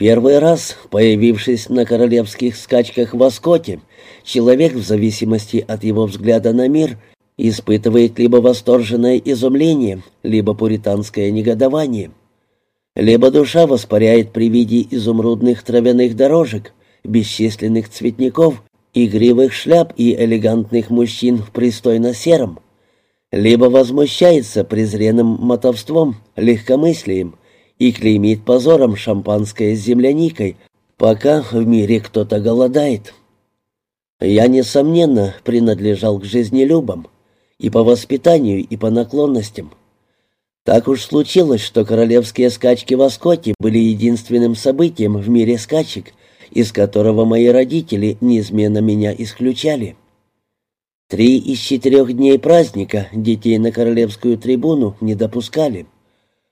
Первый раз, появившись на королевских скачках в Оскоте, человек в зависимости от его взгляда на мир испытывает либо восторженное изумление, либо пуританское негодование. Либо душа воспаряет при виде изумрудных травяных дорожек, бесчисленных цветников, игривых шляп и элегантных мужчин в пристойно сером, либо возмущается презренным мотовством, легкомыслием и клеймит позором шампанское с земляникой, пока в мире кто-то голодает. Я, несомненно, принадлежал к жизнелюбам, и по воспитанию, и по наклонностям. Так уж случилось, что королевские скачки в Оскоте были единственным событием в мире скачек, из которого мои родители неизменно меня исключали. Три из четырех дней праздника детей на королевскую трибуну не допускали,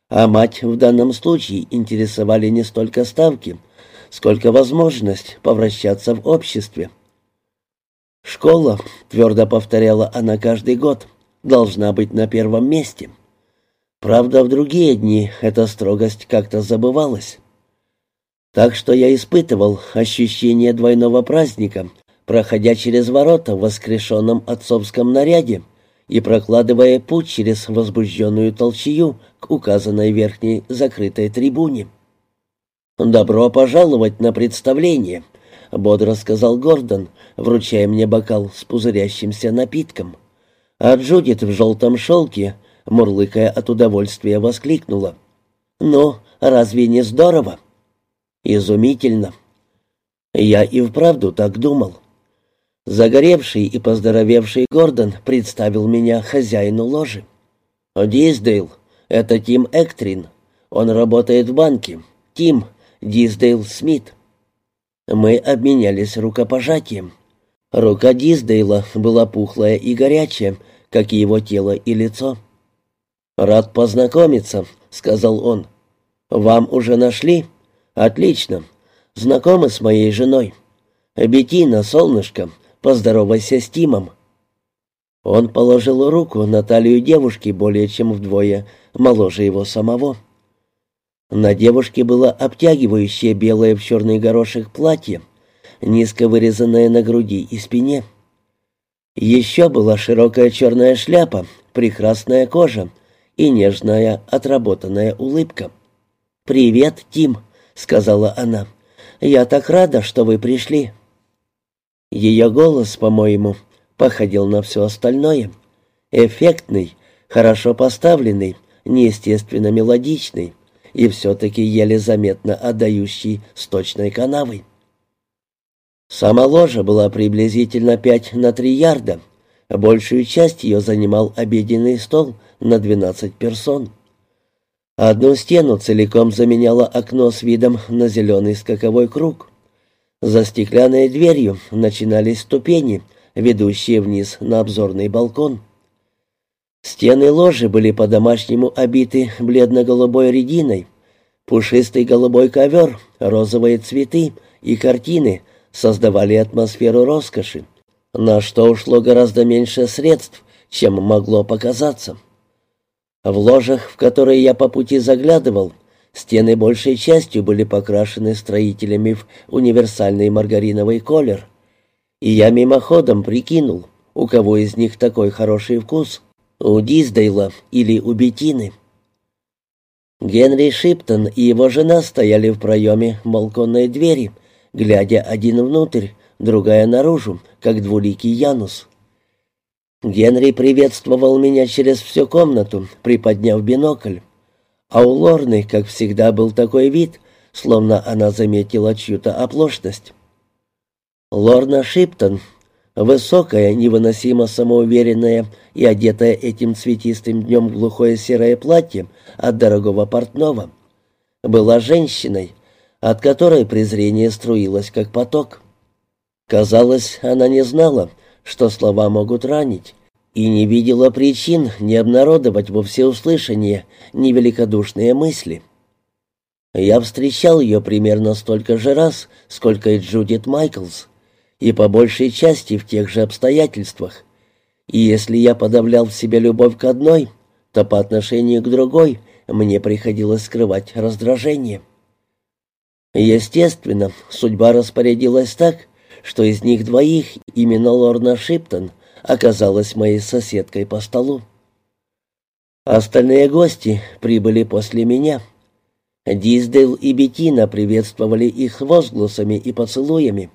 а мать в данном случае интересовали не столько ставки, сколько возможность повращаться в обществе. «Школа», — твердо повторяла она каждый год, — «должна быть на первом месте». Правда, в другие дни эта строгость как-то забывалась. Так что я испытывал ощущение двойного праздника, проходя через ворота в воскрешенном отцовском наряде и прокладывая путь через возбужденную толчью к указанной верхней закрытой трибуне. «Добро пожаловать на представление», — бодро сказал Гордон, вручая мне бокал с пузырящимся напитком. А Джудит в желтом шелке — мурлыкая от удовольствия, воскликнула. «Ну, разве не здорово?» «Изумительно!» Я и вправду так думал. Загоревший и поздоровевший Гордон представил меня хозяину ложи. «Диздейл, это Тим Эктрин. Он работает в банке. Тим, Диздейл Смит». Мы обменялись рукопожатием. Рука Диздейла была пухлая и горячая, как и его тело и лицо. «Рад познакомиться», — сказал он. «Вам уже нашли? Отлично. Знакомы с моей женой. Бетина, солнышко, поздоровайся с Тимом». Он положил руку на талию девушки более чем вдвое моложе его самого. На девушке было обтягивающее белое в черный горошек платье, низко вырезанное на груди и спине. Еще была широкая черная шляпа, прекрасная кожа, и нежная, отработанная улыбка. «Привет, Тим», — сказала она. «Я так рада, что вы пришли». Ее голос, по-моему, походил на все остальное. Эффектный, хорошо поставленный, неестественно мелодичный и все-таки еле заметно отдающий сточной канавой. Сама ложа была приблизительно пять на три ярда. Большую часть ее занимал обеденный стол — на 12 персон. Одну стену целиком заменяло окно с видом на зеленый скаковой круг. За стеклянной дверью начинались ступени, ведущие вниз на обзорный балкон. Стены ложи были по-домашнему обиты бледно-голубой рединой. Пушистый голубой ковер, розовые цветы и картины создавали атмосферу роскоши, на что ушло гораздо меньше средств, чем могло показаться. В ложах, в которые я по пути заглядывал, стены большей частью были покрашены строителями в универсальный маргариновый колер. И я мимоходом прикинул, у кого из них такой хороший вкус, у Диздейла или у Бетины. Генри Шиптон и его жена стояли в проеме балконной двери, глядя один внутрь, другая наружу, как двуликий Янус. Генри приветствовал меня через всю комнату, приподняв бинокль. А у Лорны, как всегда, был такой вид, словно она заметила чью-то оплошность. Лорна Шиптон, высокая, невыносимо самоуверенная и одетая этим цветистым днем глухое серое платье от дорогого портного, была женщиной, от которой презрение струилось, как поток. Казалось, она не знала, что слова могут ранить, и не видела причин не обнародовать во всеуслышание невеликодушные мысли. Я встречал ее примерно столько же раз, сколько и Джудит Майклс, и по большей части в тех же обстоятельствах. И если я подавлял в себе любовь к одной, то по отношению к другой мне приходилось скрывать раздражение. Естественно, судьба распорядилась так, что из них двоих именно Лорна Шиптон оказалась моей соседкой по столу. Остальные гости прибыли после меня. Диздейл и Бетина приветствовали их возгласами и поцелуями.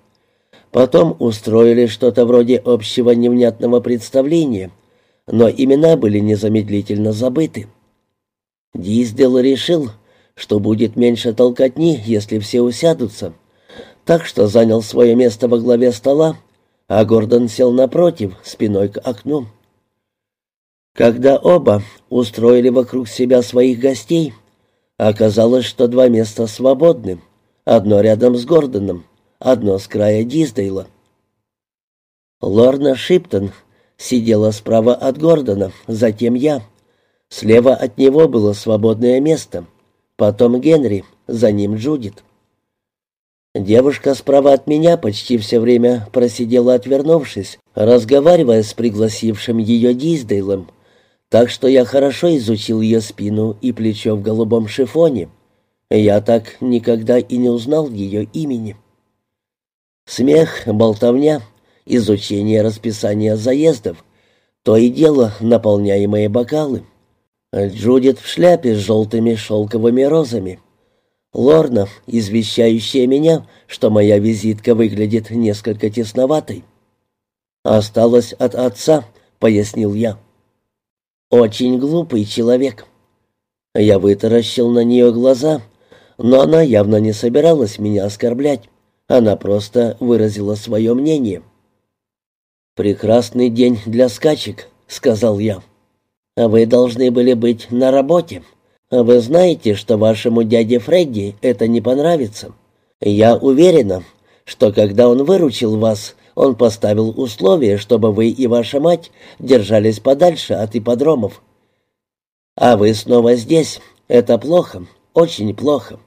Потом устроили что-то вроде общего невнятного представления, но имена были незамедлительно забыты. Диздейл решил, что будет меньше толкотни, если все усядутся, так что занял свое место во главе стола, а Гордон сел напротив, спиной к окну. Когда оба устроили вокруг себя своих гостей, оказалось, что два места свободны, одно рядом с Гордоном, одно с края Диздейла. Лорна Шиптон сидела справа от Гордона, затем я. Слева от него было свободное место, потом Генри, за ним Джудит. Девушка справа от меня почти все время просидела отвернувшись, разговаривая с пригласившим ее Диздейлом, так что я хорошо изучил ее спину и плечо в голубом шифоне. Я так никогда и не узнал ее имени. Смех, болтовня, изучение расписания заездов, то и дело наполняемые бокалы. Джудит в шляпе с желтыми шелковыми розами. Лорна, извещающая меня, что моя визитка выглядит несколько тесноватой. «Осталось от отца», — пояснил я. Очень глупый человек. Я вытаращил на нее глаза, но она явно не собиралась меня оскорблять. Она просто выразила свое мнение. «Прекрасный день для скачек», — сказал я. «А вы должны были быть на работе. А вы знаете, что вашему дяде Фредди это не понравится. Я уверена, что когда он выручил вас, он поставил условие, чтобы вы и ваша мать держались подальше от ипподромов. А вы снова здесь. Это плохо, очень плохо.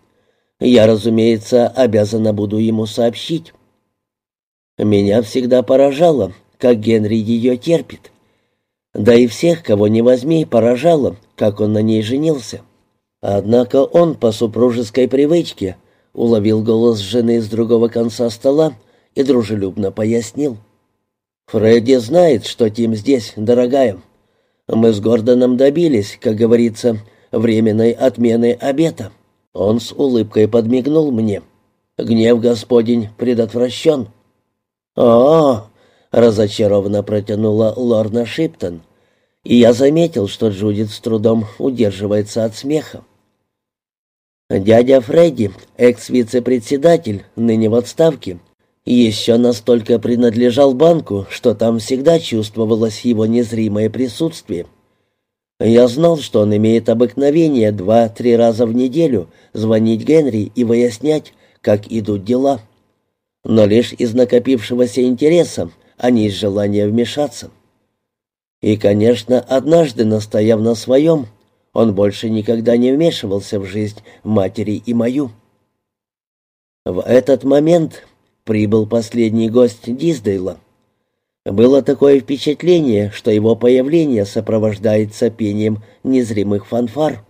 Я, разумеется, обязана буду ему сообщить. Меня всегда поражало, как Генри ее терпит. Да и всех, кого не возьми, поражало, как он на ней женился. Однако он по супружеской привычке уловил голос жены с другого конца стола и дружелюбно пояснил. «Фредди знает, что Тим здесь, дорогая. Мы с Гордоном добились, как говорится, временной отмены обета». Он с улыбкой подмигнул мне. «Гнев Господень предотвращен». «О-о-о!» — разочарованно протянула Лорна Шиптон. И я заметил, что Джудит с трудом удерживается от смеха. Дядя Фредди, экс-вице-председатель, ныне в отставке, еще настолько принадлежал банку, что там всегда чувствовалось его незримое присутствие. Я знал, что он имеет обыкновение два-три раза в неделю звонить Генри и выяснять, как идут дела. Но лишь из накопившегося интереса, а не из желания вмешаться. И, конечно, однажды, настояв на своем, он больше никогда не вмешивался в жизнь матери и мою. В этот момент прибыл последний гость Диздейла. Было такое впечатление, что его появление сопровождается пением незримых фанфар.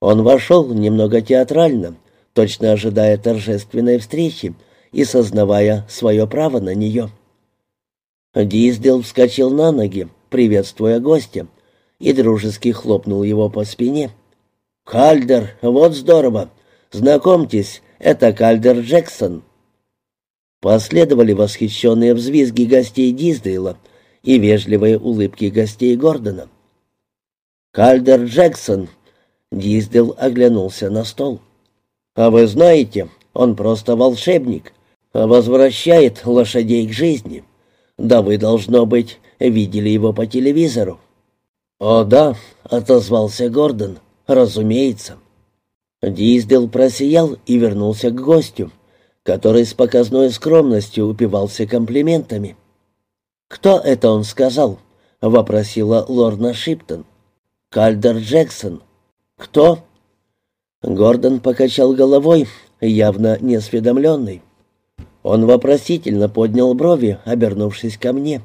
Он вошел немного театрально, точно ожидая торжественной встречи и сознавая свое право на нее. Диздел вскочил на ноги, приветствуя гостя, и дружески хлопнул его по спине. «Кальдер, вот здорово! Знакомьтесь, это Кальдер Джексон». Последовали восхищенные взвизги гостей Диздейла и вежливые улыбки гостей Гордона. «Кальдер Джексон!» Диздейл оглянулся на стол. «А вы знаете, он просто волшебник, возвращает лошадей к жизни. Да вы, должно быть, видели его по телевизору». «О да», — отозвался Гордон, — «разумеется». Диздел просиял и вернулся к гостю который с показной скромностью упивался комплиментами. «Кто это он сказал?» — вопросила Лорна Шиптон. «Кальдер Джексон». «Кто?» Гордон покачал головой, явно неосведомленный. Он вопросительно поднял брови, обернувшись ко мне.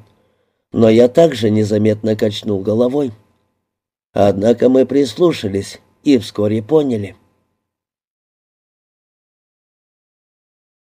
Но я также незаметно качнул головой. Однако мы прислушались и вскоре поняли.